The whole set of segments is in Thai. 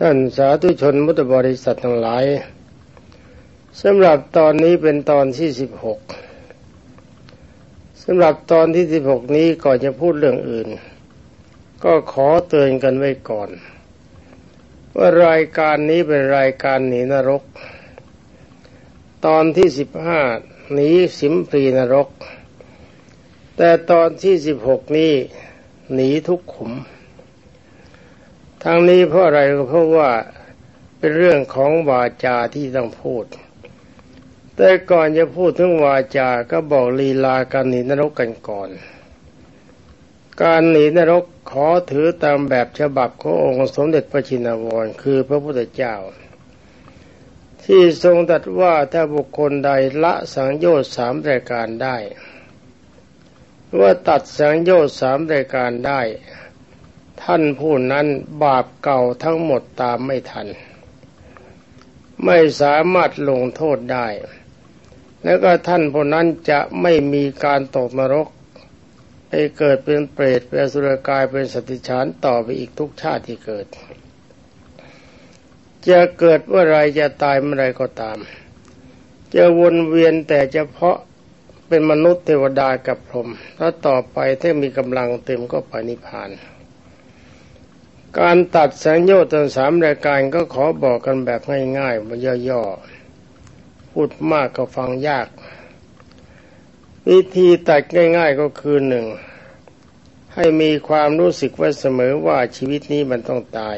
ท่านสาธุชนมุตบริษัททั้งหลายสำหรับตอนนี้เป็นตอนที่สิบหกสำหรับตอนที่สิบหกนี้ก่อนจะพูดเรื่องอื่น ก็ขอเตือนกันไว้ก่อน ว่ารายการนี้เป็นรายการหนีนรก ตอนที่สิบห้าหนีสิมปรีนรก แต่ตอนที่สิบหกนี้หนีทุกขุม ทั้งนี้เพราะอะไรก็เพราะว่าเป็นเรื่องของวาจาที่ต้องพูด แต่ก่อนจะพูดถึงวาจาก็บอกลีลาการหนีนรกกันก่อน การหนีนรกขอถือตามแบบฉบับขององค์สมเด็จพระชินวรคือพระพุทธเจ้า ที่ทรงตรัสว่าถ้าบุคคลใดละสังโยชน์สามรายการได้ว่าตัดสังโยชน์สามรายการได้ ท่านผู้นั้นบาปเก่าทั้งหมดตามไม่ทัน ไม่สามารถลงโทษได้ แล้วก็ท่านผู้นั้นจะไม่มีการตกนรก ไปเกิดเป็นเปรตเป็นสุรกายเป็นสติฉานต่อไปอีกทุกชาติที่เกิด จะเกิดเมื่อไรจะตายเมื่อไรก็ตาม จะวนเวียนแต่เฉพาะเป็นมนุษย์เทวดากับพรหมแล้วต่อไปถ้ามีกำลังเต็มก็ไปนิพพาน การตัดสังโยชน์ทั้งสามรายการก็ขอบอกกันแบบง่ายๆมันย่อๆ พูดมากก็ฟังยาก วิธีตัดง่าย ๆก็คือหนึ่งให้มีความรู้สึกไว้เสมอว่าชีวิตนี้มันต้องตาย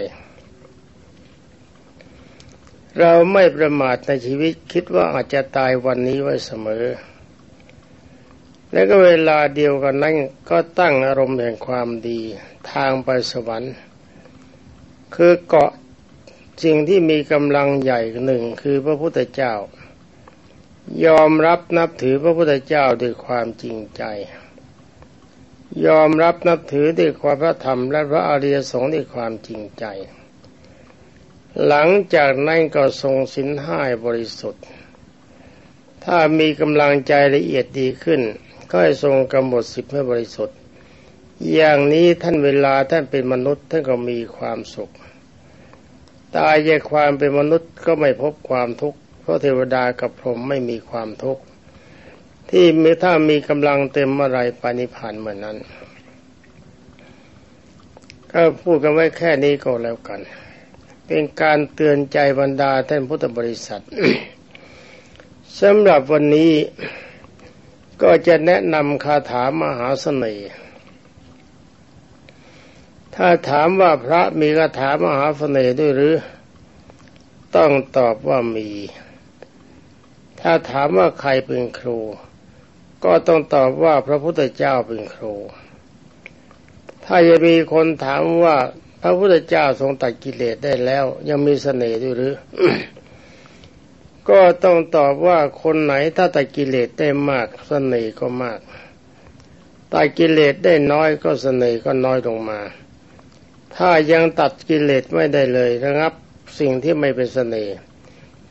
เราไม่ประมาทในชีวิตคิดว่าอาจจะตายวันนี้ไว้เสมอ แล้วก็เวลาเดียวกันนั้นก็ตั้งอารมณ์แห่งความดี ทางไปสวรรค์ คือเกาะสิ่งที่มีกำลังใหญ่หนึ่งคือพระพุทธเจ้า ยอมรับนับถือพระพุทธเจ้าด้วยความจริงใจ ยอมรับนับถือด้วยความพระธรรมและพระอริยสงฆ์ด้วยความจริงใจ หลังจากนั้นก็ทรงสินห้าบริสุทธิ์ ถ้ามีกำลังใจละเอียดดีขึ้น ก็ให้ทรงกำหนดสิบให้บริสุทธิ์ อย่างนี้ท่านเวลาท่านเป็นมนุษย์ท่านก็มีความสุข ตายจากความเป็นมนุษย์ก็ไม่พบความทุกข์เพราะเทวดากับพรหมไม่มีความทุกข์ที่มีถ้ามีกำลังเต็มเมื่อไรปานิพานเหมือนนั้น ก็พูดกันไว้แค่นี้ก็แล้วกัน เป็นการเตือนใจบรรดาท่านพุทธบริษัทสำหรับวันนี้ก็จะแนะนำคาถามหาเสน่ห์ ถ้าถามว่าพระมีคาถามหาเสน่ห์ด้วยหรือ ต้องตอบว่ามี ถ้าถามว่าใครเป็นครู ก็ต้องตอบว่าพระพุทธเจ้าเป็นครู ถ้าจะมีคนถามว่าพระพุทธเจ้าทรงตัดกิเลสได้แล้ว ยังมีเสน่ห์ด้วยหรือ ก็ต้องตอบว่าคนไหนถ้าตัดกิเลสได้มากเสน่ห์ก็มากตัดกิเลสได้น้อยก็เสน่ห์ก็น้อยลงมา ถ้ายังตัดกิเลสไม่ได้เลยระงับ สิ่งที่ไม่เป็นเสน่ห์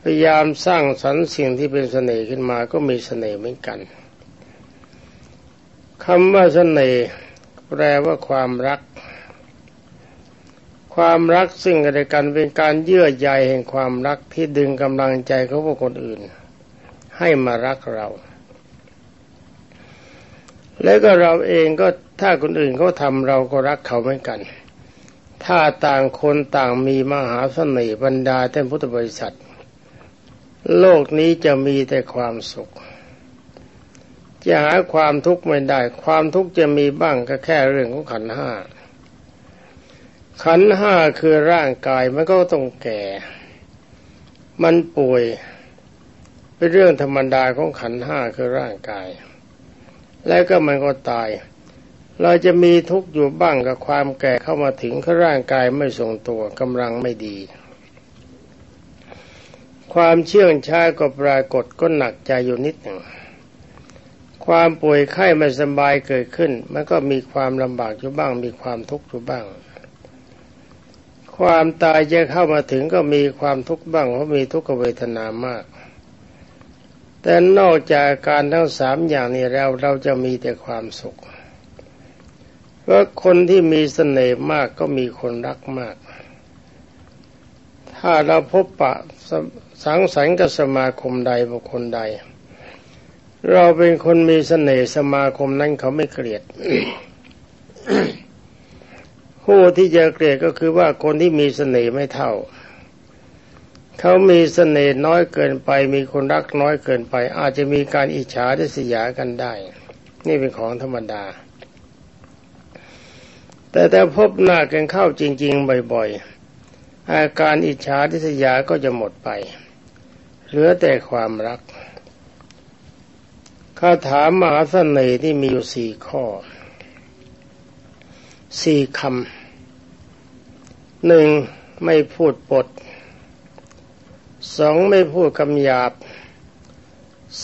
พยายามสร้างสรรค์สิ่งที่เป็นเสน่ห์ขึ้นมาก็มีเสน่ห์เหมือนกันคำว่าเสน่ห์แปลว่าความรัก ความรักซึ่งกันและกันเป็นการเยื่อใยแห่งความรักที่ดึงกำลังใจของพวกคนอื่น ให้มารักเรา แล้วก็เราเองก็ถ้าคนอื่นเขาทำเราก็รักเขาเหมือนกัน ถ้าต่างคนต่างมีมหาเสน่ห์บรรดาท่านพุทธบริษัท โลกนี้จะมีแต่ความสุข จะหาความทุกข์ไม่ได้ ความทุกข์จะมีบ้างก็แค่เรื่องของขันห้า ขันห้าคือร่างกายมันก็ต้องแก่ มันป่วยเป็นเรื่องธรรมดาของขันห้าคือร่างกาย แล้วก็มันก็ตาย เราจะมีทุกข์อยู่บ้างกับความแก่เข้ามาถึงข้าร่างกายไม่ทรงตัวกำลังไม่ดี ความเชื่องช้าก็ปรากฏก็หนักใจอยู่นิดหนึ่งความป่วยไข้ไม่สบายเกิดขึ้น มันก็มีความลำบากอยู่บ้าง มีความทุกข์อยู่บ้าง ความตายจะเข้ามาถึงก็มีความทุกข์บ้างเพราะมีทุกขเวทนามาก แต่นอกจากการทั้งสามอย่างนี้แล้วเราจะมีแต่ความสุข ว่าคนที่มีเสน่ห์มากก็มีคนรักมาก ถ้าเราพบปะสังสรรค์กับสมาคมใดบุคคลใด เราเป็นคนมีเสน่ห์สมาคมนั้นเขาไม่เกลียด ผู้ที่จะเกลียดก็คือว่าคนที่มีเสน่ห์ไม่เท่า เขามีเสน่ห์น้อยเกินไป มีคนรักน้อยเกินไป อาจจะมีการอิจฉาทิษยากันได้ นี่เป็นของธรรมดา แต่แต่พบหน้ากันเข้าจริง ๆ บ่อยๆ อาการอิจฉาทิษยาก็จะหมดไป เหลือแต่ความรักคาถามหาเสน่ห์ที่มีอยู่สี่ข้อสี่คำหนึ่งไม่พูดปดสองไม่พูดคำหยาบ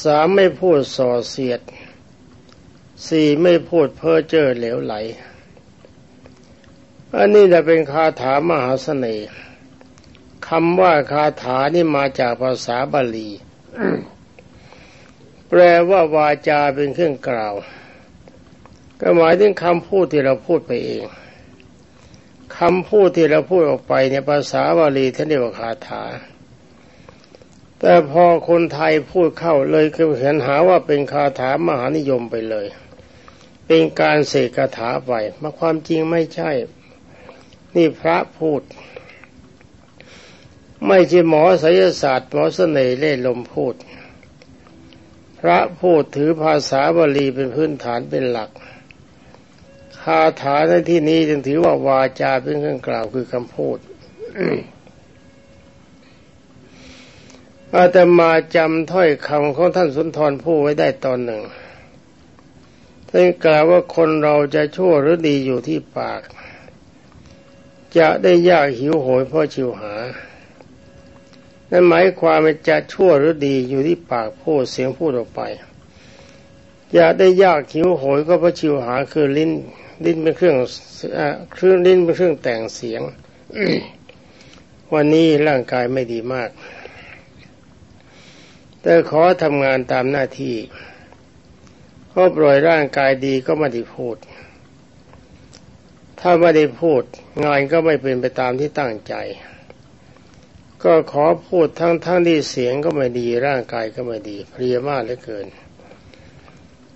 สามไม่พูดส่อเสียดสี่ไม่พูดเพ้อเจ้อเหลวไหล อันนี้จะเป็นคาถามหาเสน่ห์คำว่าคาถานี่มาจากภาษาบาลี แปลว่าวาจาเป็นเครื่องกล่าว ก็หมายถึงคำพูดที่เราพูดไปเองคำพูดที่เราพูดออกไปในภาษาบาลีท่านเรียกว่าคาถา แต่พอคนไทยพูดเข้าเลยก็เห็นหาว่าเป็นคาถามหานิยมไปเลย เป็นการเสกคาถาไปมาความจริงไม่ใช่ นี่พระพูด ไม่ใช่หมอศิลศาสตร์หมอเสน่ห์เล่ลมพูด พระพูดถือภาษาบาลีเป็นพื้นฐานเป็นหลักคาถาในที่นี้จึงถือว่าวาจาเป็นเครื่องกล่าวคือคำพูดอาตมาจำถ้อยคำของท่านสุนทรผู้ไว้ได้ตอนหนึ่งท่านกล่าวว่าคนเราจะชั่วหรือดีอยู่ที่ปาก จะได้ยากหิวโหยเพราะชิวหา นั่นหมายความว่าจะชั่วหรือดีอยู่ที่ปากพูดเสียงพูดออกไปจะได้ยากหิวโหยก็เพราะชิวหาคือลิ้น ลิ้นเป็นเครื่องเครื่องลิ้นเป็นเครื่องแต่งเสียง วันนี้ร่างกายไม่ดีมาก แต่ขอทำงานตามหน้าที่เพราะปล่อยร่างกายดีก็ไม่ได้พูด ถ้าไม่ได้พูดงานก็ไม่เป็นไปตามที่ตั้งใจ ก็ขอพูดทั้งทั้งที่เสียงก็ไม่ดีร่างกายก็ไม่ดีเพลียมากเหลือเกิน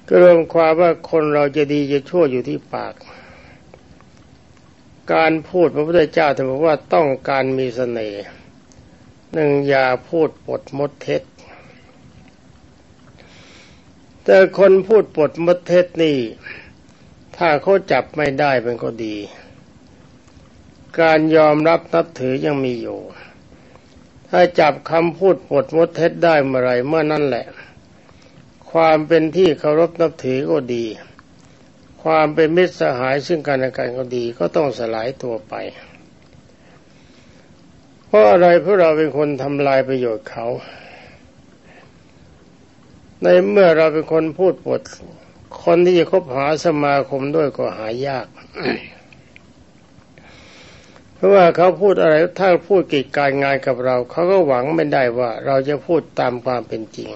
ก็รวมความว่าคนเราจะดีจะชั่วอยู่ที่ปาก การพูดพระพุทธเจ้าท่านบอกว่าต้องการมีเสน่ห์หนึ่งอย่าพูดปดมดเท็จแต่คนพูดปดมดเท็จนี่ ถ้าเขาจับไม่ได้เป็นก็ดี การยอมรับนับถือยังมีอยู่ ถ้าจับคำพูดปดมดเท็จได้เมื่อไรเมื่อนั้นแหละ ความเป็นที่เคารพนับถือก็ดี ความเป็นมิตรสหายซึ่งกันและกันก็ดีก็ต้องสลายตัวไป เพราะอะไรเพราะเราเป็นคนทำลายประโยชน์เขา ในเมื่อเราเป็นคนพูดปด คนที่จะคบหาสมาคมด้วยก็หายาก เพราะว่าเขาพูดอะไรถ้าพูดกิจการงานกับเรา เขาก็หวังไม่ได้ว่า เราจะพูดตามความเป็นจริง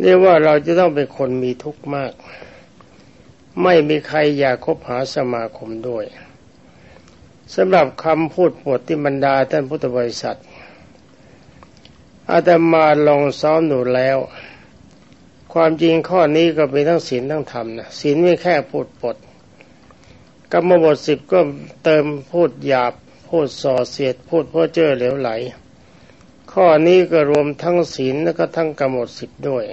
เรียกว่าเราจะต้องเป็นคนมีทุกข์มาก ไม่มีใครอยากคบหาสมาคมด้วยสำหรับคำพูดปวดที่บรรดาท่านพุทธบริษัทอาตมาลองซ้อมหนูแล้ว ความจริงข้อนี้ก็เป็นทั้งศีลทั้งธรรมนะศีลไม่แค่พูดปดกรรมบทสิบก็เติมพูดหยาบ พูดส่อเสียด พูดเพ้อเจ้อเหลวไหล ข้อนี้ก็รวมทั้งศีลแล้วก็ทั้งกรรมบทสิบด้วย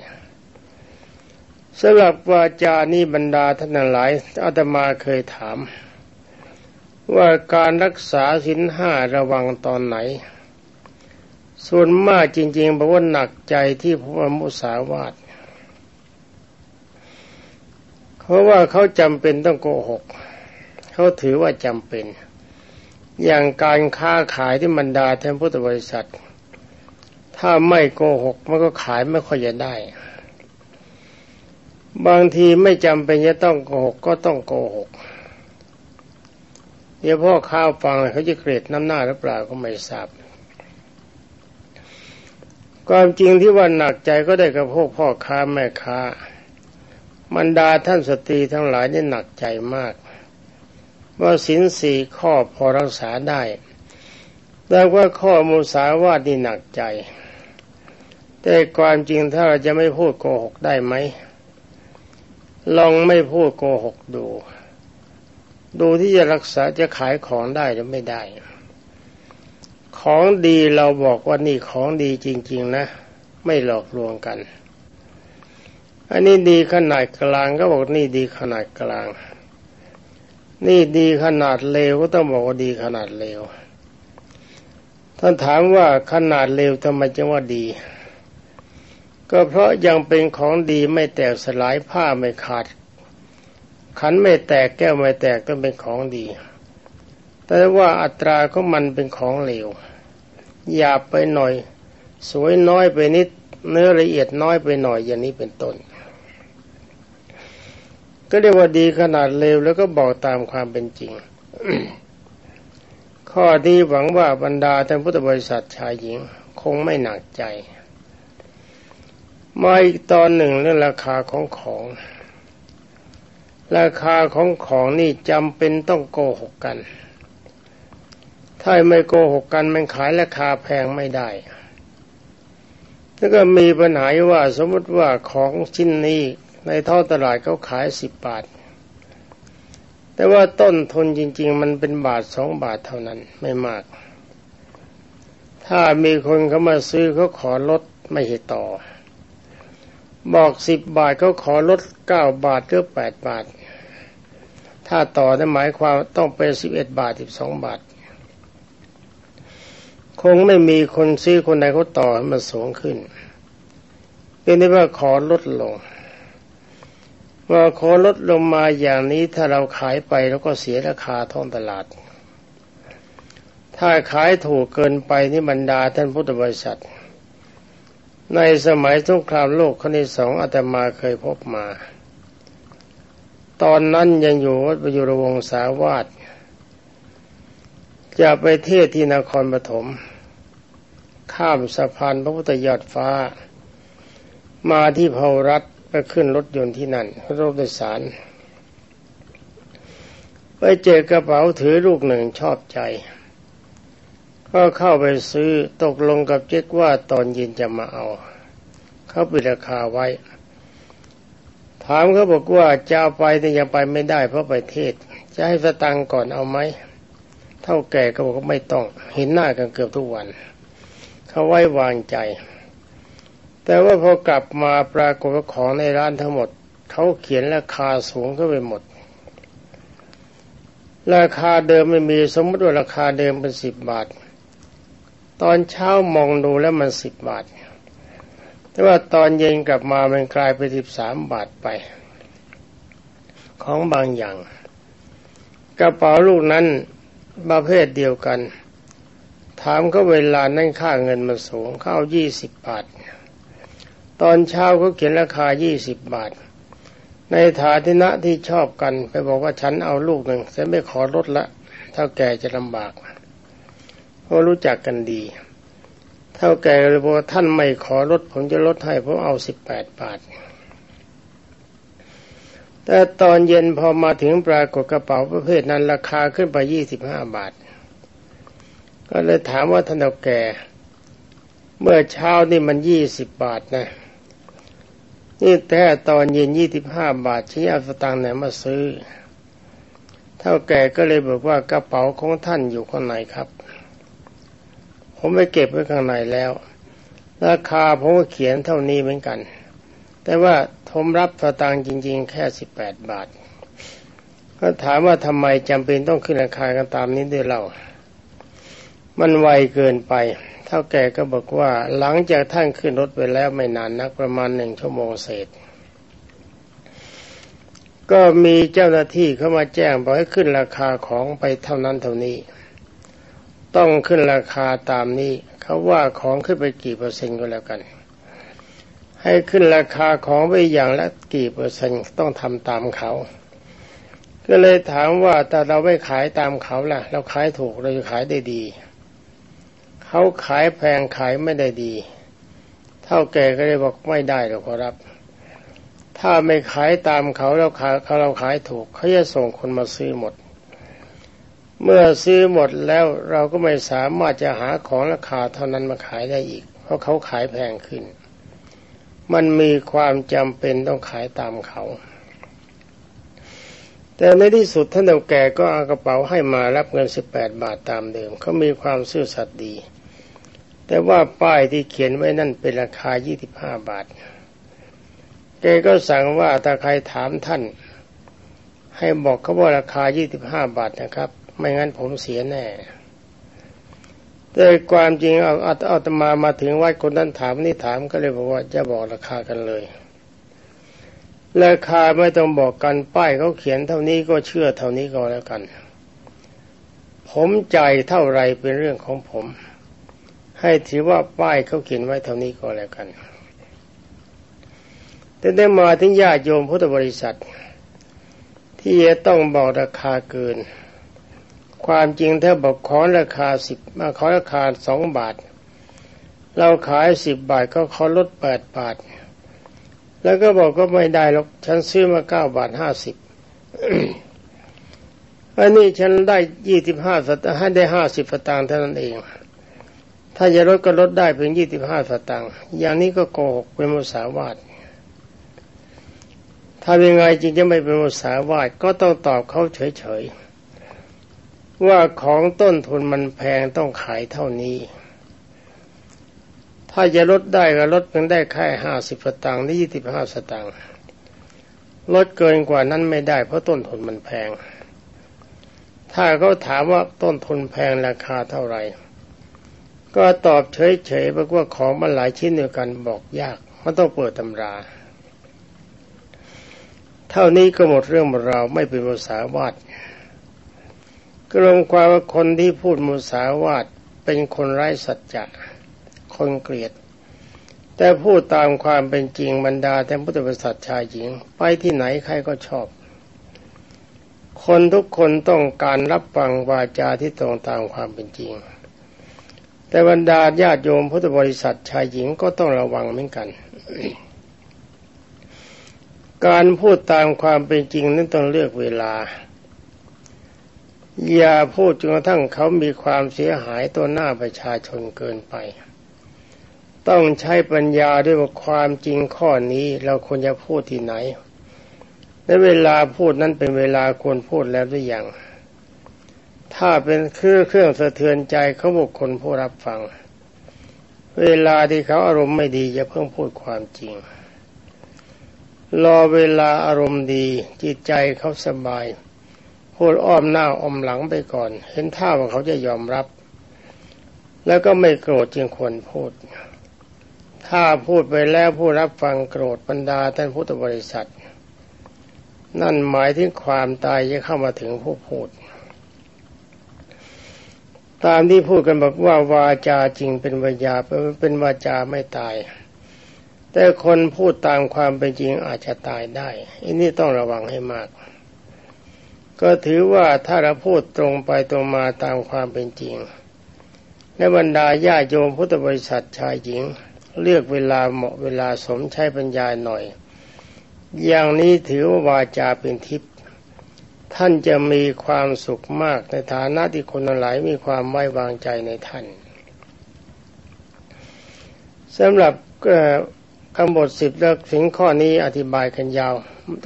สำหรับวาจานี้บรรดาท่านหลายอาตมาเคยถาม ว่าการรักษาสินห้าระวังตอนไหน ส่วนมากจริงๆบอกว่าหนักใจที่พระมุสาวาท เพราะว่าเขาจำเป็นต้องโกหก เขาถือว่าจำเป็น อย่างการค้าขายที่บรรดาแทนพุทธบริษัท ถ้าไม่โกหกมันก็ขายไม่ค่อยจะได้ บางทีไม่จำเป็นจะต้องโกหกก็ต้องโกหกเดี๋ยวพ่อข้าวฟังเขาจะเกลียดน้ำหน้าหรือเปล่าก็ไม่ทราบความจริงที่ว่าหนักใจก็ได้กับพวกพ่อค้าแม่ค้า มันดาท่านสตรีทั้งหลายนี่หนักใจมาก ว่าสินสี่ข้อพอรักษาได้ แต่ว่าข้อมูสาวาทนี่หนักใจ แต่ความจริงถ้าเราจะไม่พูดโกหกได้ไหม ลองไม่พูดโกหกดู ดูที่จะรักษาจะขายของได้หรือไม่ได้ ของดีเราบอกว่านี่ของดีจริง ๆ นะ ไม่หลอกลวงกัน อันนี้ดีขนาดกลางก็บอกนี่ดีขนาดกลาง นี่ดีขนาดเลวก็ต้องบอกว่าดีขนาดเลวท่านถามว่าขนาดเลวทำไมจึงว่าดี ก็เพราะยังเป็นของดีไม่แตกสลายผ้าไม่ขาด ขันไม่แตกแก้วไม่แตกต้องเป็นของดี แต่ว่าอัตราของมันเป็นของเลวหยาบไปหน่อย สวยน้อยไปนิดเนื้อละเอียดน้อยไปหน่อยอย่างนี้เป็นต้น ก็เรียกว่าดีขนาดเลวแล้วก็บอกตามความเป็นจริง ข้อนี้หวังว่าบรรดาท่านพุทธบริษัทชายหญิงคงไม่หนักใจ มาอีกตอนหนึ่งเรื่องราคาของของ ราคาของของนี่จำเป็นต้องโกหกกัน ถ้าไม่โกหกกันมันขายราคาแพงไม่ได้แล้วก็มีปัญหาว่าสมมติว่าของชิ้นนี้ ในท่อตลาดเขาขายสิบบาท แต่ว่าต้นทุนจริง ๆ มันเป็นบาทสองบาทเท่านั้นไม่มาก ถ้ามีคนเขามาซื้อเขาขอลดไม่ให้ต่อ บอกสิบบาทเขาขอลดเก้าบาทหรือแปดบาท ถ้าต่อนั่นหมายความต้องเป็นสิบเอ็ดบาทสิบสองบาท คงไม่มีคนซื้อคนใดเขาต่อให้มันสูงขึ้นเป็นได้ว่าขอลดลง ว่าขอลดลงมาอย่างนี้ถ้าเราขายไปแล้วก็เสียราคาท้องตลาด ถ้าขายถูกเกินไปนี่บรรดาท่านพุทธบริษัท ในสมัยสงครามโลกครั้งที่สองอาตมาเคยพบมา ตอนนั้นยังอยู่วัดประยุรวงศาวาสจะไปเทศที่นครปฐมข้ามสะพานพระพุทธยอดฟ้า มาที่เผารัฐ ก็ขึ้นรถยนต์ที่นั่นรถโดยสาร ไปเจอกระเป๋าถือลูกหนึ่งชอบใจ ก็เข้าไปซื้อตกลงกับเจ๊กว่าตอนเย็นจะมาเอา เขาปิดราคาไว้ ถามเขาบอกว่าจะเอาไปแต่ยังไปไม่ได้เพราะไปเทศ จะให้สตังก่อนเอาไหมเท่าแก่ก็บอกว่าไม่ต้องเห็นหน้ากันเกือบทุกวัน เขาไว้วางใจ แต่ว่าพอกลับมาปรากฏว่าของในร้านทั้งหมดเขาเขียนราคาสูงขึ้นไปหมด ราคาเดิมไม่มีสมมติว่าราคาเดิมเป็นสิบบาท ตอนเช้ามองดูแล้วมันสิบบาท แต่ว่าตอนเย็นกลับมามันกลายเป็นสิบสามบาทไป ของบางอย่าง กระเป๋าลูกนั้นประเภทเดียวกัน ถามก็เวลานั่นค่าเงินมันสูงเข้ายี่สิบบาท ตอนเช้าเขาเขียนราคายี่สิบบาท ในฐานะที่ชอบกันไปบอกว่าฉันเอาลูกหนึ่งฉันไม่ขอลดละเท่าแก่จะลำบากเพราะรู้จักกันดี เท่าแก่เลยบอกว่าท่านไม่ขอลดผมจะลดให้ผมเอาสิบแปดบาท แต่ตอนเย็นพอมาถึงปรากฏกระเป๋าประเภทนั้นราคาขึ้นไปยี่สิบห้าบาท ก็เลยถามว่าท่านเท่าแก่ เมื่อเช้านี่มันยี่สิบบาทนะ นี่แต่ตอนเย็นยี่สิบห้าบาทชี้เอาสตางค์ไหนมาซื้อ เท่าแก่ก็เลยบอกว่ากระเป๋าของท่านอยู่ข้างในครับ ผมไปเก็บไว้ข้างในแล้ว ราคาผมก็เขียนเท่านี้เหมือนกัน แต่ว่าผมรับสตางค์จริง ๆ แค่สิบแปดบาท ก็ถามว่าทำไมจำเป็นต้องขึ้นราคากันตามนี้ด้วยเล่ามันไวเกินไปเท่าแก่ก็บอกว่าหลังจากท่านขึ้นรถไปแล้วไม่นานนักประมาณหนึ่งชั่วโมงเศษ ก็มีเจ้าหน้าที่เข้ามาแจ้งบอกให้ขึ้นราคาของไปเท่านั้นเท่านี้ ต้องขึ้นราคาตามนี้เขาว่าของขึ้นไปกี่เปอร์เซ็นต์ก็แล้วกัน ให้ขึ้นราคาของไปอย่างละกี่เปอร์เซ็นต์ต้องทำตามเขา ก็เลยถามว่าแต่เราไม่ขายตามเขาล่ะ เราขายถูกเราจะขายได้ดี เขาขายแพงขายไม่ได้ดี เท่าแก่ก็เลยบอกไม่ได้หรอกครับ ถ้าไม่ขายตามเขาเราขายเขาเราขายถูกเขาจะส่งคนมาซื้อหมด เมื่อซื้อหมดแล้วเราก็ไม่สามารถจะหาของราคาเท่านั้นมาขายได้อีก เพราะเขาขายแพงขึ้น มันมีความจำเป็นต้องขายตามเขาแต่ในที่สุดท่านเดาแก่ก็เอากระเป๋าให้มารับเงินสิบแปดบาทตามเดิมเขามีความซื่อสัตย์ดี แต่ว่าป้ายที่เขียนไว้นั่นเป็นราคายี่สิบห้าบาท แกก็สั่งว่าถ้าใครถามท่าน ให้บอกเขาว่าราคายี่สิบห้าบาทนะครับ ไม่งั้นผมเสียแน่แต่ความจริงเอาเอาตมามาถึงวัดคนนั้นถามนี่ถามก็เลยบอกว่าจะบอกราคากันเลย ราคาไม่ต้องบอกกันป้ายเขาเขียนเท่านี้ก็เชื่อเท่านี้ก็แล้วกัน ผมใจเท่าไรเป็นเรื่องของผม ให้ถือว่าป้ายเขาเขียนไว้เท่านี้ก็แล้วกันแต่ได้มาถึงญาติโยมพุทธบริษัท ที่จะต้องบอกราคาเกิน ความจริงถ้าบอกขอราคาสิบมาขอราคาสองบาท เราขายสิบบาทก็ขอลดแปดบาท แล้วก็บอกก็ไม่ได้หรอกฉันซื้อมาเก้าบาทห้าสิบอันนี้ฉันได้ยี่สิบห้าสตางค์ให้ได้ห้าสิบสตางค์เท่านั้นเอง ถ้าจะลดก็ลดได้เพียงยี่สิบห้าสตางค์อย่างนี้ก็โกหกเป็นมุสาวาทถ้ายังไงจริงจะไม่เป็นมุสาวาทก็ต้องตอบเขาเฉยๆว่าของต้นทุนมันแพงต้องขายเท่านี้ ถ้าจะลดได้ก็ลดเพียงได้แค่ห้าสิบสตางค์นี่ยี่สิบห้าสตางค์ลดเกินกว่านั้นไม่ได้เพราะต้นทุนมันแพง ถ้าเขาถามว่าต้นทุนแพงราคาเท่าไหร่ ก็ตอบเฉยๆเพราะว่าของมันหลายชิ้นเดียวกันบอกยากมันต้องเปิดตำรา เท่านี้ก็หมดเรื่องหมดราวไม่เป็นภาษาวาดกลงความว่าคนที่พูดมุสาวาทเป็นคนไร้สัจจะคนเกลียด แต่พูดตามความเป็นจริงบรรดาแต่พุทธบริษัทชายหญิง ไปที่ไหนใครก็ชอบ คนทุกคนต้องการรับฟังวาจาที่ตรงตามความเป็นจริง แต่บรรดาญาติโยมพุทธบริษัทชายหญิงก็ต้องระวังเหมือนกัน การพูดตามความเป็นจริงนั้นต้องเลือกเวลา อย่าพูดจนกระทั่งเขามีความเสียหายตัวหน้าประชาชนเกินไป ต้องใช้ปัญญาด้วยว่าความจริงข้อนี้เราควรจะพูดที่ไหนในเวลาพูดนั้นเป็นเวลาควรพูดแล้วหรือยัง ถ้าเป็นเครื่องเครื่องสะเทือนใจเขาบุคคลผู้รับฟัง เวลาที่เขาอารมณ์ไม่ดีจะเพิ่งพูดความจริง รอเวลาอารมณ์ดีจิตใจเขาสบายพูดอ้อมหน้าอ้อมหลังไปก่อน เห็นท่าว่าเขาจะยอมรับ แล้วก็ไม่โกรธจึงควรพูด ถ้าพูดไปแล้วผู้รับฟังโกรธบรรดาท่านพุทธบริษัท นั่นหมายถึงความตายจะเข้ามาถึงผู้พูด ตามที่พูดกันบอกว่าวาจาจริงเป็นวิญญาเป็นวาจาไม่ตาย แต่คนพูดตามความเป็นจริงอาจจะตายได้อันนี้ต้องระวังให้มาก ก็ถือว่าถ้าเราพูดตรงไปตรงมาตามความเป็นจริงในบรรดาญาโยมพุทธบริษัทชายหญิง เลือกเวลาเหมาะเวลาสมใช้ปัญญาหน่อย อย่างนี้ถือว่าวาจาเป็นทิพย์ ท่านจะมีความสุขมากในฐานะที่คนหลายมีความไว้วางใจในท่านสำหรับคำบทสิบเลิกถึงข้อนี้อธิบายกันยาว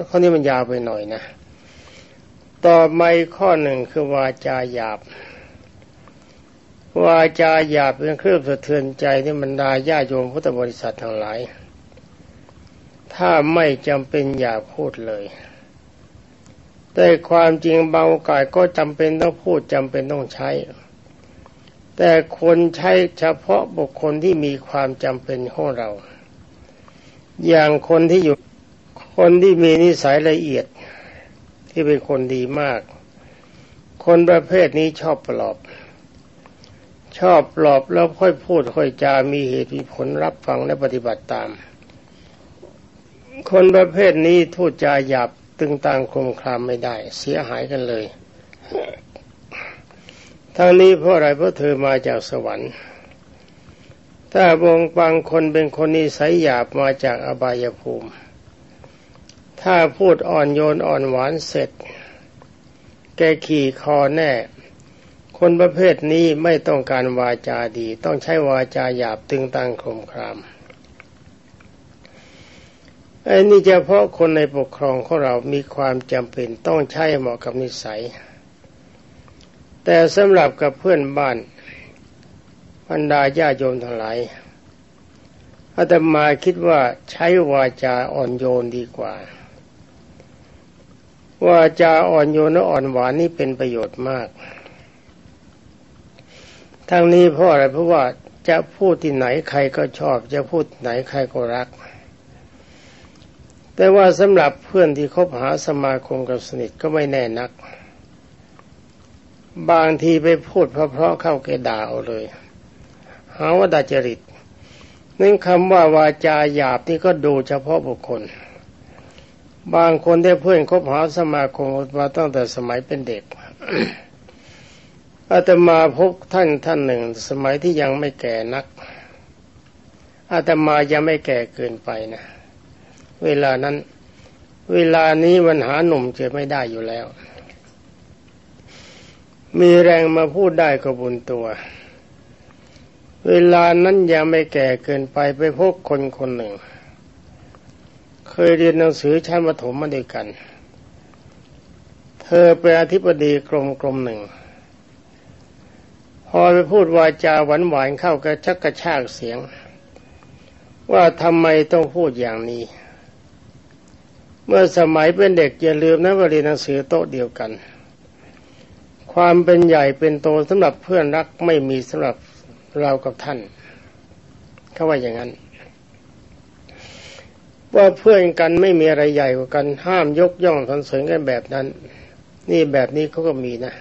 ข้อนี้มันยาวไปหน่อยนะ ต่อไปข้อหนึ่งคือวาจาหยาบ วาจาหยาบเป็นเครื่องสะเทือนใจที่บรรดาญาโยมพุทธบริษัททั้งหลาย ถ้าไม่จำเป็นอย่าพูดเลย แต่ความจริงบางโอกาสก็จำเป็นต้องพูดจำเป็นต้องใช้ แต่คนใช้เฉพาะบุคคลที่มีความจำเป็นของเรา อย่างคนที่อยู่คนที่มีนิสัยละเอียดที่เป็นคนดีมาก คนประเภทนี้ชอบปลอบ ชอบปลอบแล้วค่อยพูดค่อยจามีเหตุมีผลรับฟังและปฏิบัติตาม คนประเภทนี้ทูดจาหยาบ ตึงต่างคมคลามไม่ได้ เสียหายกันเลย ทั้งนี้เพราะอะไรเพราะเธอมาจากสวรรค์ ถ้าวงบางคนเป็นคนนิสัยหยาบมาจากอบายภูมิ ถ้าพูดอ่อนโยนอ่อนหวานเสร็จ แกขี่คอแน่ คนประเภทนี้ไม่ต้องการวาจาดี ต้องใช้วาจาหยาบตึงตังคมคราม ไอ้นี่เฉพาะคนในปกครองของเรามีความจำเป็นต้องใช้เหมาะกับนิสัย แต่สำหรับกับเพื่อนบ้านบรรดาญาโยมทั้งหลายอาตมาคิดว่าใช้วาจาอ่อนโยนดีกว่า วาจาอ่อนโยนและอ่อนหวานนี่เป็นประโยชน์มาก ทั้งนี้เพราะอะไรเพราะว่าจะพูดที่ไหนใครก็ชอบ จะพูดไหนใครก็รัก แต่ว่าสำหรับเพื่อนที่คบหาสมาคมกับสนิทก็ไม่แน่นัก บางทีไปพูดเพราะๆเข้าแกด่าเอาเลยหาว่าดาจริตนั่นคำว่าวาจาหยาบนี่ก็ดูเฉพาะบุคคล บางคนได้เพื่อนคบหาสมาคมมาตั้งแต่สมัยเป็นเด็กอาตมาพบท่านท่านหนึ่ง สมัยที่ยังไม่แก่นักอาตมายังไม่แก่เกินไปนะ เวลานั้น เวลานี้มันหาหนุ่มจอไม่ได้อยู่แล้ว มีแรงมาพูดได้ก็บุญตัว เวลานั้นยังไม่แก่เกินไปไปพบคนคนหนึ่ง เคยเรียนหนังสือชั้นประถมมาด้วยกัน เธอเป็นอธิบดีกรมกรมหนึ่งพอไปพูดวาจาหวานหวานเข้ากระชักกระชากเสียง ว่าทำไมต้องพูดอย่างนี้ เมื่อสมัยเป็นเด็กอย่าลืมนะว่าเรียนหนังสือโต๊ะเดียวกัน ความเป็นใหญ่เป็นโตสำหรับเพื่อนรักไม่มีสำหรับเรากับท่านเขาว่าอย่างนั้นว่าเพื่อนกันไม่มีอะไรใหญ่กว่ากันห้ามยกย่องสรรเสริญกันแบบนั้น นี่แบบนี้เขาก็มีนะ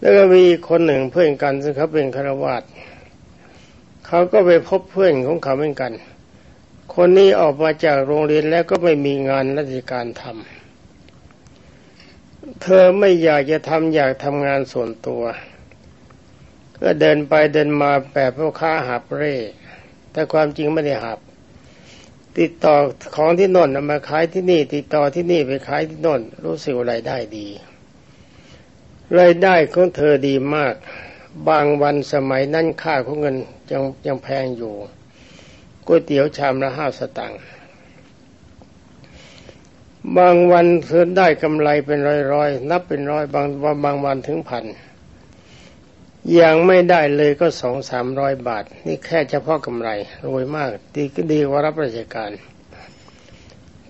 แล้วก็มีคนหนึ่งเพื่อนกันซึ่งเขาเป็นคารวาสเขาก็ไปพบเพื่อนของเขาเหมือนกัน คนนี้ออกมาจากโรงเรียนแล้วก็ไม่มีงานราชการทำ เธอไม่อยากจะทำอยากทำงานส่วนตัว ก็เดินไปเดินมาแบบพ่อค้าหับเร่ แต่ความจริงไม่ได้หับติดต่อของที่นนมาขายที่นี่ ติดต่อที่นี่ไปขายที่นนรู้สึกรายได้ดีรายได้ของเธอดีมาก บางวันสมัยนั้นค่าของเงินยังยังแพงอยู่ ก๋วยเตี๋ยวชามละห้าสตางค์บางวันเธอได้กำไรเป็นร้อยๆนับเป็นร้อยบางบางวันถึงพันยังไม่ได้เลยก็สองสามร้อยบาท นี่แค่เฉพาะกำไรรวยมาก ดีก็ดีกว่ารับราชการ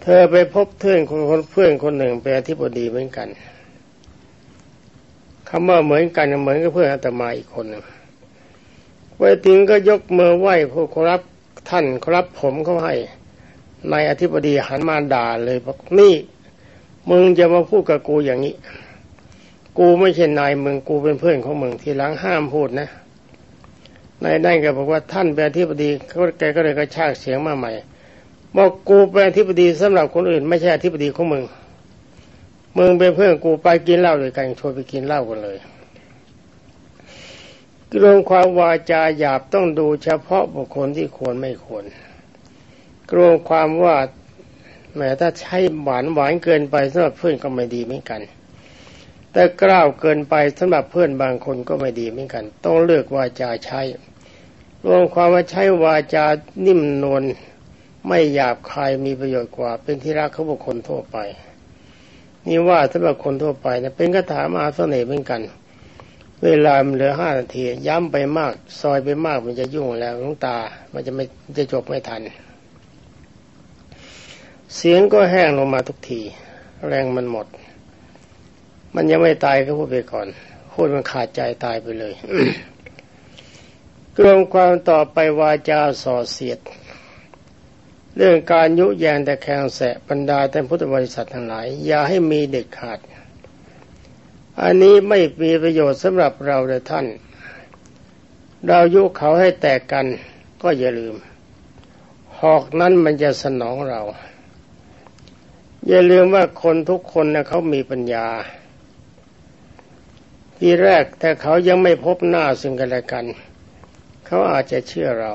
เธอไปพบเพื่อนคนเพื่อนคนหนึ่งเป็นอธิบดีเหมือนกันคำว่าเหมือนกันเหมือนกับเพื่อนอาตมาอีกคนหนึ่งไปถึงก็ยกมือไหว้ผู้ครับ ท่านครับผมเขาให้นายอธิบดีหันมาด่าเลยบอกนี่ มึงจะมาพูดกับกูอย่างนี้ กูไม่ใช่นายมึงกูเป็นเพื่อนของมึงทีหลังห้ามพูดนะนายได้ก็บอกว่าท่านเป็นอธิบดีเขาแกก็เลยกระชากเสียงมาใหม่บอกกูเป็นอธิบดีสำหรับคนอื่น ไม่ใช่อธิบดีของมึงมึงเป็นเพื่อนกูไปกินเหล้าด้วยกันชวนไปกินเหล้ากันเลย เรื่องความวาจาหยาบต้องดูเฉพาะบุคคลที่ควรไม่ควรกรวงความว่าแม้ถ้าใช้หวานหวานเกินไปสำหรับเพื่อนก็ไม่ดีเหมือนกัน แต่กล้าวเกินไปสำหรับเพื่อนบางคนก็ไม่ดีเหมือนกัน ต้องเลือกวาจาใช้รวมความว่าใช้วาจานิ่มนวลไม่หยาบคายมีประโยชน์กว่า เป็นที่รักของบุคคลทั่วไป นี่ว่าสำหรับคนทั่วไปนะเป็นคาถามหาเสน่ห์เหมือนกัน เวลาเหลือห้านาที ย้ำไปมาก ซอยไปมากมันจะยุ่งแล้วลุงตา มันจะไม่จะจบไม่ทัน เสียงก็แห้งลงมาทุกที แรงมันหมด มันยังไม่ตายก็พูดไปก่อนพูดมันขาดใจตายไปเลยกรมความต่อไปวาจาส่อเสียด เรื่องการยุแยงแต่แข่งแสะบรรดาแต่พุทธบริษัททั้งหลาย อย่าให้มีเด็กขาด อันนี้ไม่มีประโยชน์สำหรับเราเลยท่าน เรายุเขาให้แตกกันก็อย่าลืม หอกนั้นมันจะสนองเรา อย่าลืมว่าคนทุกคนนะเขามีปัญญา ทีแรกแต่เขายังไม่พบหน้าซึ่งกันและกัน เขาอาจจะเชื่อเรา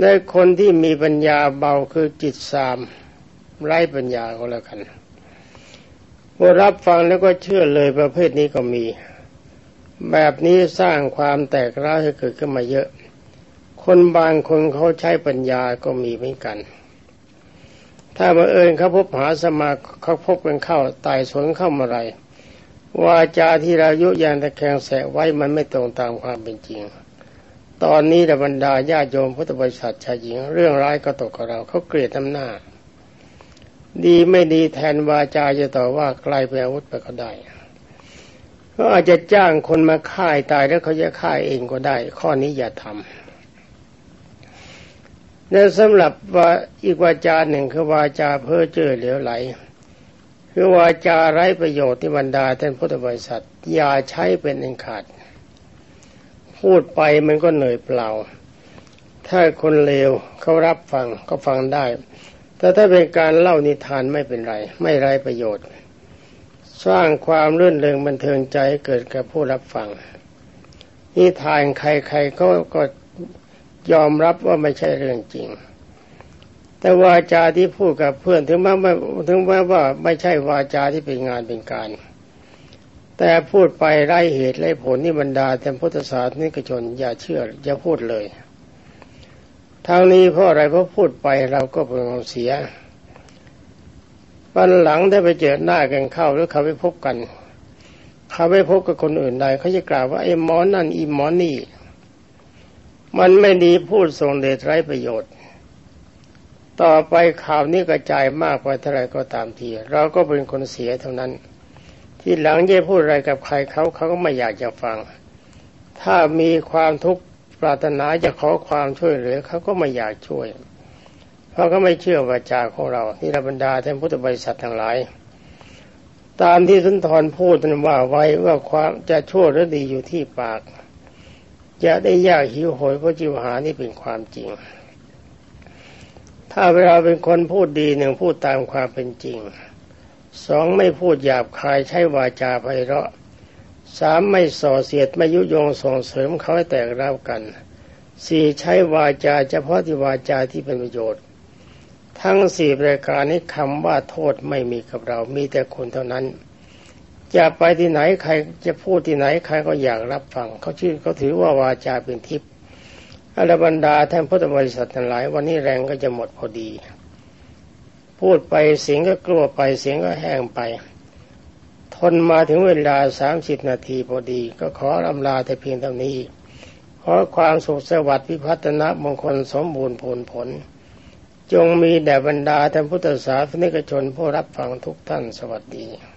ในคนที่มีปัญญาเบาคือจิตสามไร้ปัญญาก็แล้วกัน พอรับฟังแล้วก็เชื่อเลยประเภทนี้ก็มี แบบนี้สร้างความแตกร้าวให้เกิดขึ้นมาเยอะ คนบางคนเขาใช้ปัญญาก็มีเหมือนกัน ถ้าบังเอิญเขาพบหาสมาเขาพบกันเข้าตายสนเข้ามาไรวาจาที่เรายุยานตะแคงแสไว้มันไม่ตรงตามความเป็นจริง ตอนนี้บรรดาญาโยมพุทธบริษัทชายหญิง เรื่องร้ายก็ตกกับเราเขาเกลียดน้ำหน้า ดีไม่ดีแทนวาจาจะต่อว่าไกลไปอาวุธไปก็ได้ก็อาจจะจ้างคนมาฆ่าตายแล้วเขาจะฆ่าเองก็ได้ ข้อนี้อย่าทำและสำหรับว่าอีกวาจาหนึ่งคือวาจาเพ้อเจ้อเหลวไหล คือวาจาไร้ประโยชน์ที่บรรดาท่านพุทธบริษัท อย่าใช้เป็นอันขาด พูดไปมันก็เหนื่อยเปล่า ถ้าคนเลวเขารับฟังก็ฟังได้ แต่ถ้าเป็นการเล่านิทานไม่เป็นไร ไม่ไร้ประโยชน์ สร้างความรื่นเริงบันเทิงใจเกิดกับผู้รับฟังนิทานใครๆก็ก็ยอมรับว่าไม่ใช่เรื่องจริง แต่วาจาที่พูดกับเพื่อนถึงแม้ไม่ถึงแม้ว่าไม่ใช่วาจาที่เป็นงานเป็นการ แต่พูดไปไร้เหตุไร้ผลนี่บรรดาแต่พุทธศาสนิกชนอย่าเชื่ออย่าพูดเลย ทางนี้เพราะอะไรเพราะพูดไปเราก็เป็นความเสีย วันหลังได้ไปเจอหน้ากันเข้าหรือเขาไปพบกันเขาไปพบกับคนอื่นใดเขาจะกล่าวว่าไอ้หมอนั่นอีหมอนี่ มันไม่ดีพูดส่งเดชไร้ประโยชน์ ต่อไปข่าวนี้กระจายมากไปเท่าไรก็ตามที เราก็เป็นคนเสียเท่านั้น ที่หลังจะพูดอะไรกับใครเขาเขาก็ไม่อยากจะฟัง ถ้ามีความทุกข์ ปรารถนาจะขอความช่วยเหลือเขาก็ไม่อยากช่วย เพราะเขาไม่เชื่อวาจาของเราที่รบรรดาท่านพุทธบริษัททั้งหลาย ตามที่สุนทรพูดนั้นว่าไว้ว่าความจะชั่วหรือดีอยู่ที่ปาก จะได้ยากหิวโหยเพราะจิวหานี่เป็นความจริง ถ้าเวลาเป็นคนพูดดีหนึ่งพูดตามความเป็นจริงสองไม่พูดหยาบคายใช้วาจาไพเราะ สามไม่ส่อเสียดไม่ยุยงส่งเสริมเขาให้แตกร้าวกันสี่ใช้วาจาเฉพาะที่วาจาที่เป็นประโยชน์ ทั้งสี่ประการนี้คำว่าโทษไม่มีกับเรามีแต่คนเท่านั้น จะไปที่ไหนใครจะพูดที่ไหนใครก็อยากรับฟังเขาชื่อเขาถือว่าวาจาเป็นทิพย์อรบรรดาท่านพุทธบริษัททั้งหลาย วันนี้แรงก็จะหมดพอดี พูดไปเสียงก็กลัวไปเสียงก็แห้งไป ทนมาถึงเวลาสามสิบนาทีพอดี ก็ขออำลาแต่เพียงเท่านี้ขอความสุขสวัสดิ์พิพัฒนะมงคลสมบูรณ์ผลผล จงมีแด่บรรดาท่านพุทธศาสนิกชนผู้รับฟังทุกท่านสวัสดี